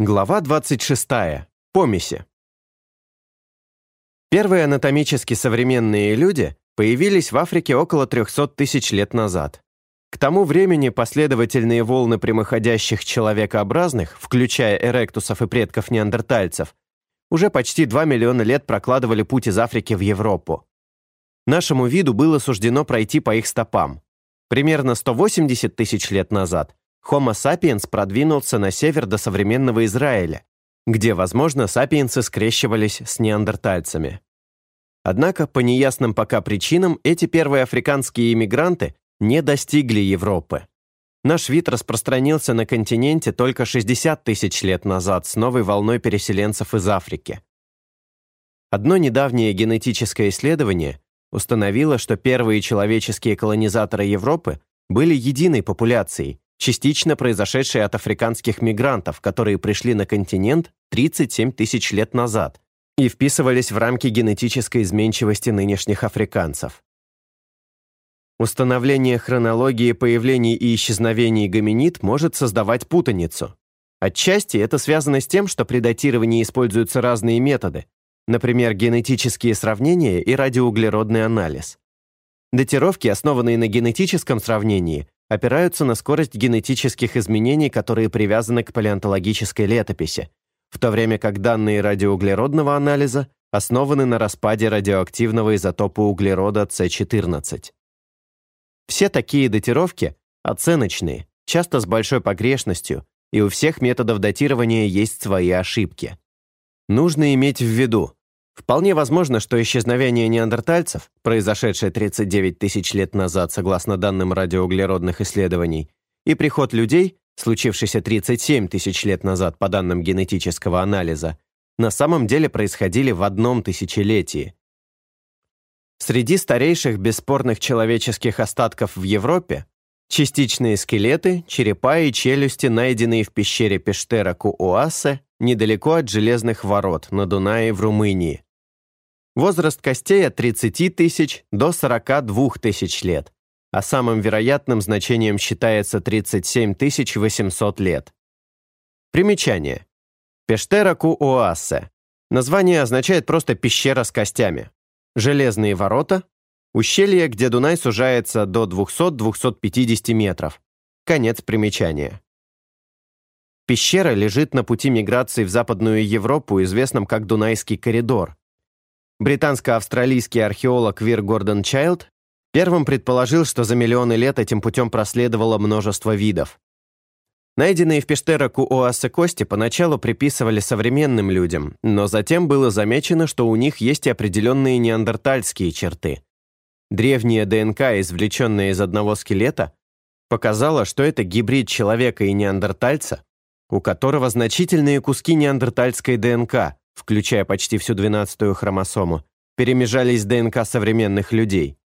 Глава 26. Помеси. Первые анатомически современные люди появились в Африке около 300 тысяч лет назад. К тому времени последовательные волны прямоходящих человекообразных, включая эректусов и предков неандертальцев, уже почти 2 миллиона лет прокладывали путь из Африки в Европу. Нашему виду было суждено пройти по их стопам. Примерно 180 тысяч лет назад Homo sapiens продвинулся на север до современного Израиля, где, возможно, сапиенсы скрещивались с неандертальцами. Однако, по неясным пока причинам, эти первые африканские иммигранты не достигли Европы. Наш вид распространился на континенте только 60 тысяч лет назад с новой волной переселенцев из Африки. Одно недавнее генетическое исследование установило, что первые человеческие колонизаторы Европы были единой популяцией, частично произошедшие от африканских мигрантов, которые пришли на континент 37 тысяч лет назад и вписывались в рамки генетической изменчивости нынешних африканцев. Установление хронологии появлений и исчезновений гоминид может создавать путаницу. Отчасти это связано с тем, что при датировании используются разные методы, например, генетические сравнения и радиоуглеродный анализ. Датировки, основанные на генетическом сравнении, опираются на скорость генетических изменений, которые привязаны к палеонтологической летописи, в то время как данные радиоуглеродного анализа основаны на распаде радиоактивного изотопа углерода С14. Все такие датировки оценочные, часто с большой погрешностью, и у всех методов датирования есть свои ошибки. Нужно иметь в виду, Вполне возможно, что исчезновение неандертальцев, произошедшее 39 тысяч лет назад согласно данным радиоуглеродных исследований, и приход людей, случившийся 37 тысяч лет назад по данным генетического анализа, на самом деле происходили в одном тысячелетии. Среди старейших бесспорных человеческих остатков в Европе частичные скелеты, черепа и челюсти, найденные в пещере Пештера Кууасе недалеко от Железных ворот на Дунае в Румынии. Возраст костей от 30 тысяч до 42 тысяч лет, а самым вероятным значением считается 37 800 лет. Примечание. Пештера Кууассе. Название означает просто «пещера с костями». Железные ворота. Ущелье, где Дунай сужается до 200-250 метров. Конец примечания. Пещера лежит на пути миграции в Западную Европу, известном как Дунайский коридор, Британско-австралийский археолог Вир Гордон Чайлд первым предположил, что за миллионы лет этим путем проследовало множество видов. Найденные в Пештераку Оассе кости поначалу приписывали современным людям, но затем было замечено, что у них есть и определенные неандертальские черты. Древняя ДНК, извлеченная из одного скелета, показала, что это гибрид человека и неандертальца, у которого значительные куски неандертальской ДНК, включая почти всю 12-ю хромосому, перемежались ДНК современных людей.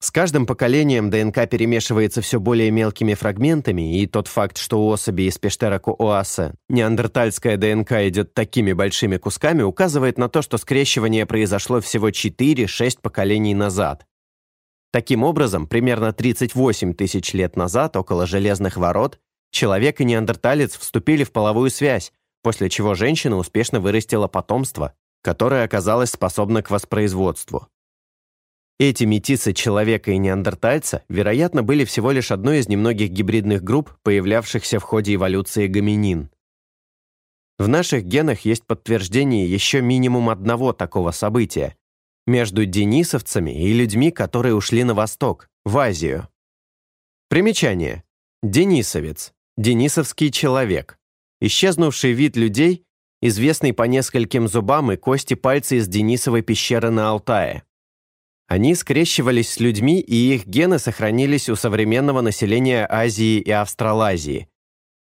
С каждым поколением ДНК перемешивается все более мелкими фрагментами, и тот факт, что у особи из Пештераку-Оаса неандертальская ДНК идет такими большими кусками, указывает на то, что скрещивание произошло всего 4-6 поколений назад. Таким образом, примерно 38 тысяч лет назад, около Железных ворот, человек и неандерталец вступили в половую связь, после чего женщина успешно вырастила потомство, которое оказалось способно к воспроизводству. Эти метисы человека и неандертальца, вероятно, были всего лишь одной из немногих гибридных групп, появлявшихся в ходе эволюции гоминин. В наших генах есть подтверждение еще минимум одного такого события между денисовцами и людьми, которые ушли на восток, в Азию. Примечание. Денисовец. Денисовский человек. Исчезнувший вид людей, известный по нескольким зубам и кости пальца из Денисовой пещеры на Алтае. Они скрещивались с людьми, и их гены сохранились у современного населения Азии и Австралазии.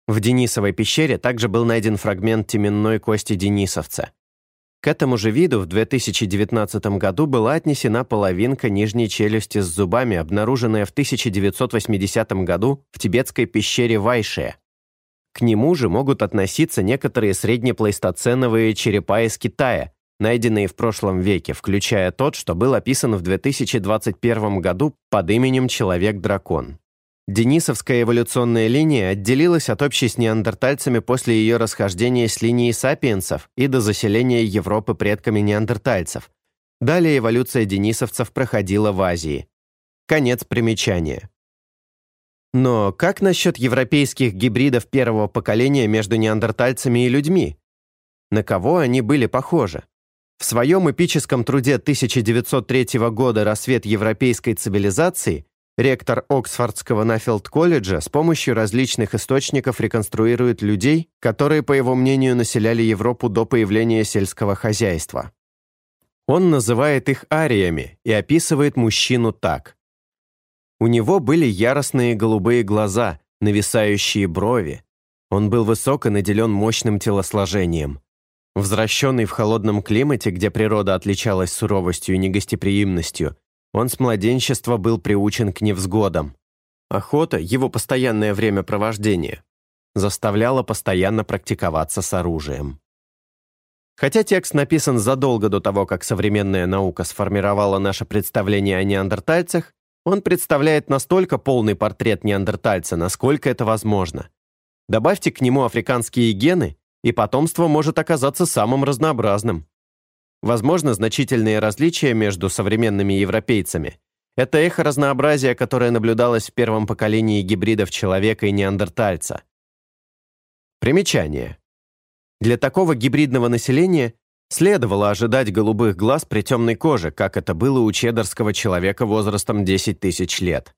В Денисовой пещере также был найден фрагмент теменной кости денисовца. К этому же виду в 2019 году была отнесена половинка нижней челюсти с зубами, обнаруженная в 1980 году в тибетской пещере Вайше. К нему же могут относиться некоторые среднеплейстоценовые черепа из Китая, найденные в прошлом веке, включая тот, что был описан в 2021 году под именем Человек-дракон. Денисовская эволюционная линия отделилась от общей с неандертальцами после ее расхождения с линией сапиенсов и до заселения Европы предками неандертальцев. Далее эволюция денисовцев проходила в Азии. Конец примечания. Но как насчет европейских гибридов первого поколения между неандертальцами и людьми? На кого они были похожи? В своем эпическом труде 1903 года «Рассвет европейской цивилизации» ректор Оксфордского Нафилд-колледжа с помощью различных источников реконструирует людей, которые, по его мнению, населяли Европу до появления сельского хозяйства. Он называет их ариями и описывает мужчину так. У него были яростные голубые глаза, нависающие брови. Он был высок и наделен мощным телосложением. Возвращенный в холодном климате, где природа отличалась суровостью и негостеприимностью, он с младенчества был приучен к невзгодам. Охота, его постоянное времяпровождение, заставляла постоянно практиковаться с оружием. Хотя текст написан задолго до того, как современная наука сформировала наше представление о неандертальцах, он представляет настолько полный портрет неандертальца, насколько это возможно. Добавьте к нему африканские гены, и потомство может оказаться самым разнообразным. Возможно, значительные различия между современными европейцами – это эхо разнообразия, которое наблюдалось в первом поколении гибридов человека и неандертальца. Примечание. Для такого гибридного населения следовало ожидать голубых глаз при темной коже, как это было у чеддерского человека возрастом 10 тысяч лет.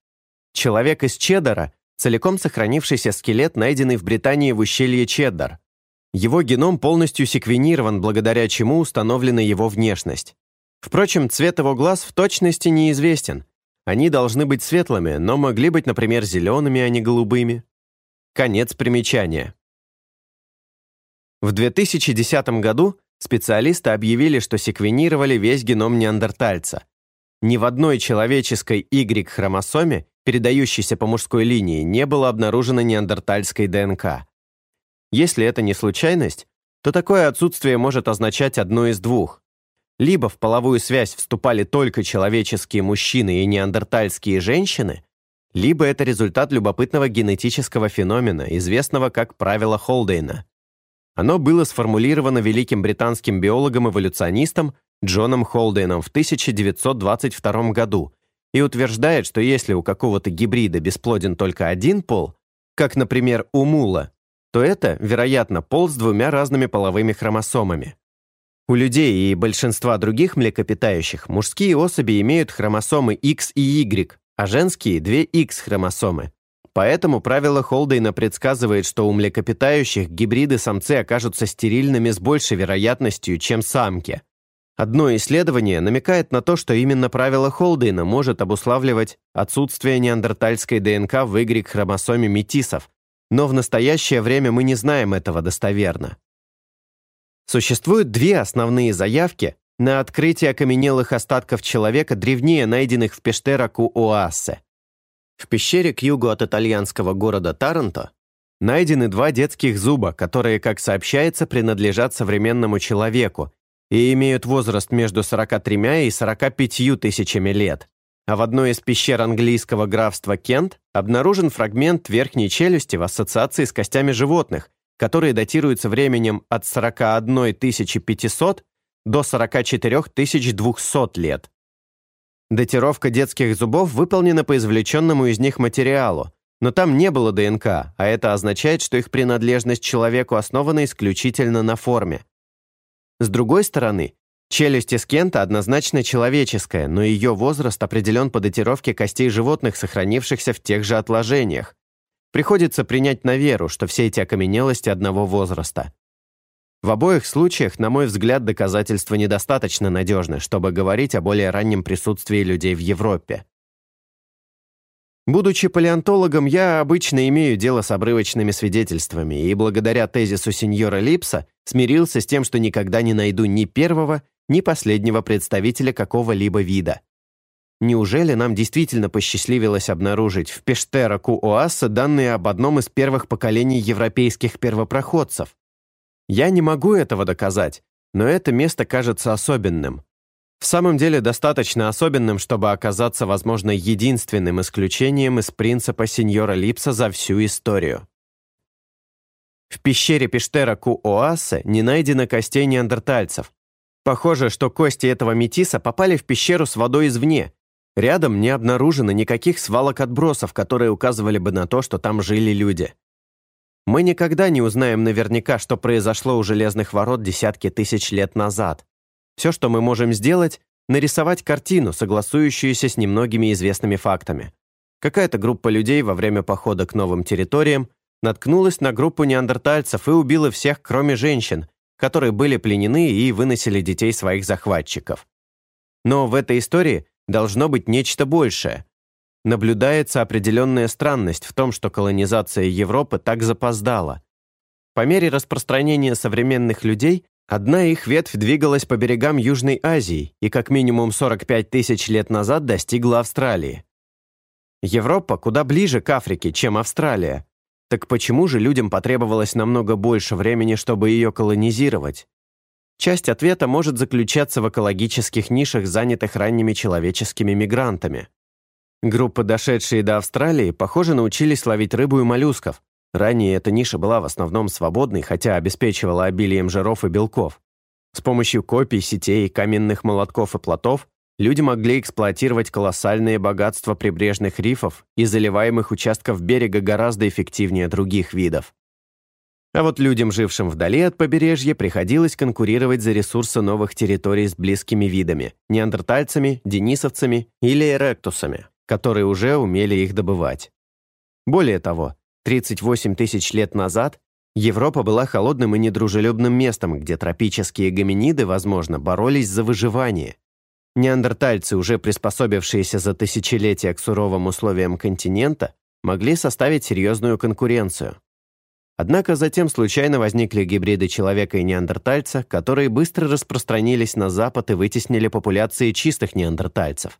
Человек из Чеддера – целиком сохранившийся скелет, найденный в Британии в ущелье Чеддер – его геном полностью секвенирован, благодаря чему установлена его внешность. Впрочем, цвет его глаз в точности неизвестен. Они должны быть светлыми, но могли быть, например, зелеными, а не голубыми. Конец примечания. В 2010 году специалисты объявили, что секвенировали весь геном неандертальца. Ни в одной человеческой Y-хромосоме, передающейся по мужской линии, не было обнаружено неандертальской ДНК. Если это не случайность, то такое отсутствие может означать одно из двух. Либо в половую связь вступали только человеческие мужчины и неандертальские женщины, либо это результат любопытного генетического феномена, известного как правило Холдейна. Оно было сформулировано великим британским биологом-эволюционистом Джоном Холдейном в 1922 году и утверждает, что если у какого-то гибрида бесплоден только один пол, как, например, у мула, то это, вероятно, пол с двумя разными половыми хромосомами. У людей и большинства других млекопитающих мужские особи имеют хромосомы X и Y, а женские – две X-хромосомы. Поэтому правило Холдейна предсказывает, что у млекопитающих гибриды-самцы окажутся стерильными с большей вероятностью, чем самки. Одно исследование намекает на то, что именно правило Холдейна может обуславливать отсутствие неандертальской ДНК в Y-хромосоме метисов, но в настоящее время мы не знаем этого достоверно. Существуют две основные заявки на открытие окаменелых остатков человека, древнее найденных в Пештераку-Оассе. В пещере к югу от итальянского города Таранто найдены два детских зуба, которые, как сообщается, принадлежат современному человеку и имеют возраст между 43 и 45 тысячами лет а в одной из пещер английского графства Кент обнаружен фрагмент верхней челюсти в ассоциации с костями животных, которые датируются временем от 41 500 до 44 200 лет. Датировка детских зубов выполнена по извлеченному из них материалу, но там не было ДНК, а это означает, что их принадлежность человеку основана исключительно на форме. С другой стороны, Челюсть Искента однозначно человеческая, но ее возраст определен по датировке костей животных, сохранившихся в тех же отложениях. Приходится принять на веру, что все эти окаменелости одного возраста. В обоих случаях, на мой взгляд, доказательства недостаточно надежны, чтобы говорить о более раннем присутствии людей в Европе. Будучи палеонтологом, я обычно имею дело с обрывочными свидетельствами, и благодаря тезису сеньора Липса смирился с тем, что никогда не найду ни первого, ни последнего представителя какого-либо вида. Неужели нам действительно посчастливилось обнаружить в Пештера-Ку-Оасса данные об одном из первых поколений европейских первопроходцев? Я не могу этого доказать, но это место кажется особенным. в самом деле достаточно особенным, чтобы оказаться, возможно, единственным исключением из принципа сеньора Липса за всю историю. В пещере Пештера Ку-Оассе не найдено костей неандертальцев. Похоже, что кости этого метиса попали в пещеру с водой извне. Рядом не обнаружено никаких свалок отбросов, которые указывали бы на то, что там жили люди. Мы никогда не узнаем наверняка, что произошло у Железных ворот десятки тысяч лет назад. Все, что мы можем сделать, нарисовать картину, согласующуюся с немногими известными фактами. Какая-то группа людей во время похода к новым территориям наткнулась на группу неандертальцев и убила всех, кроме женщин, которые были пленены и выносили детей своих захватчиков. Но в этой истории должно быть нечто большее. Наблюдается определенная странность в том, что колонизация Европы так запоздала. По мере распространения современных людей Одна их ветвь двигалась по берегам Южной Азии и как минимум 45 тысяч лет назад достигла Австралии. Европа куда ближе к Африке, чем Австралия. Так почему же людям потребовалось намного больше времени, чтобы ее колонизировать? Часть ответа может заключаться в экологических нишах, занятых ранними человеческими мигрантами. Группы, дошедшие до Австралии, похоже, научились ловить рыбу и моллюсков, Ранее эта ниша была в основном свободной, хотя обеспечивала обилием жиров и белков. С помощью копий, сетей, каменных молотков и плотов люди могли эксплуатировать колоссальные богатства прибрежных рифов и заливаемых участков берега гораздо эффективнее других видов. А вот людям, жившим вдали от побережья, приходилось конкурировать за ресурсы новых территорий с близкими видами – неандертальцами, денисовцами или эректусами, которые уже умели их добывать. Более того, 38 тысяч лет назад Европа была холодным и недружелюбным местом, где тропические гоминиды, возможно, боролись за выживание. Неандертальцы, уже приспособившиеся за тысячелетия к суровым условиям континента, могли составить серьезную конкуренцию. Однако затем случайно возникли гибриды человека и неандертальца, которые быстро распространились на запад и вытеснили популяции чистых неандертальцев.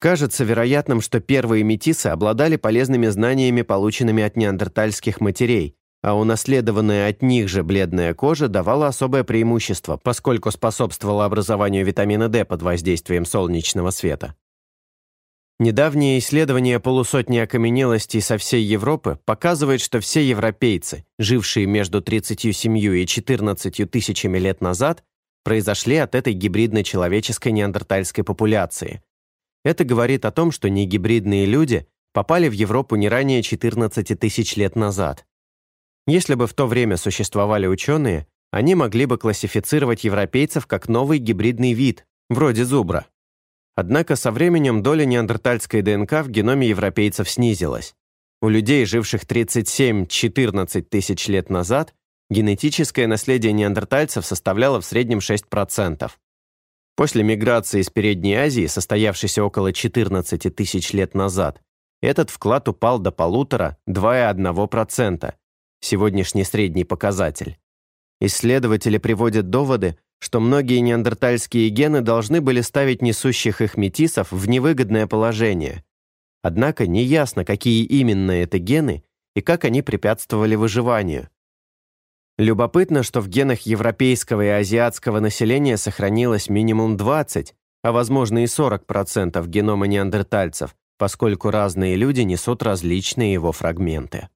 Кажется вероятным, что первые метисы обладали полезными знаниями, полученными от неандертальских матерей, а унаследованная от них же бледная кожа давала особое преимущество, поскольку способствовала образованию витамина D под воздействием солнечного света. Недавнее исследование полусотни окаменелостей со всей Европы показывает, что все европейцы, жившие между 37 и 14 тысячами лет назад, произошли от этой гибридно-человеческой неандертальской популяции – это говорит о том, что негибридные люди попали в Европу не ранее 14 тысяч лет назад. Если бы в то время существовали ученые, они могли бы классифицировать европейцев как новый гибридный вид, вроде зубра. Однако со временем доля неандертальской ДНК в геноме европейцев снизилась. У людей, живших 37-14 тысяч лет назад, генетическое наследие неандертальцев составляло в среднем 6%. После миграции из Передней Азии, состоявшейся около 14 тысяч лет назад, этот вклад упал до полутора-2,1%, сегодняшний средний показатель. Исследователи приводят доводы, что многие неандертальские гены должны были ставить несущих их метисов в невыгодное положение. Однако неясно, какие именно это гены и как они препятствовали выживанию. Любопытно, что в генах европейского и азиатского населения сохранилось минимум 20, а возможно и 40% генома неандертальцев, поскольку разные люди несут различные его фрагменты.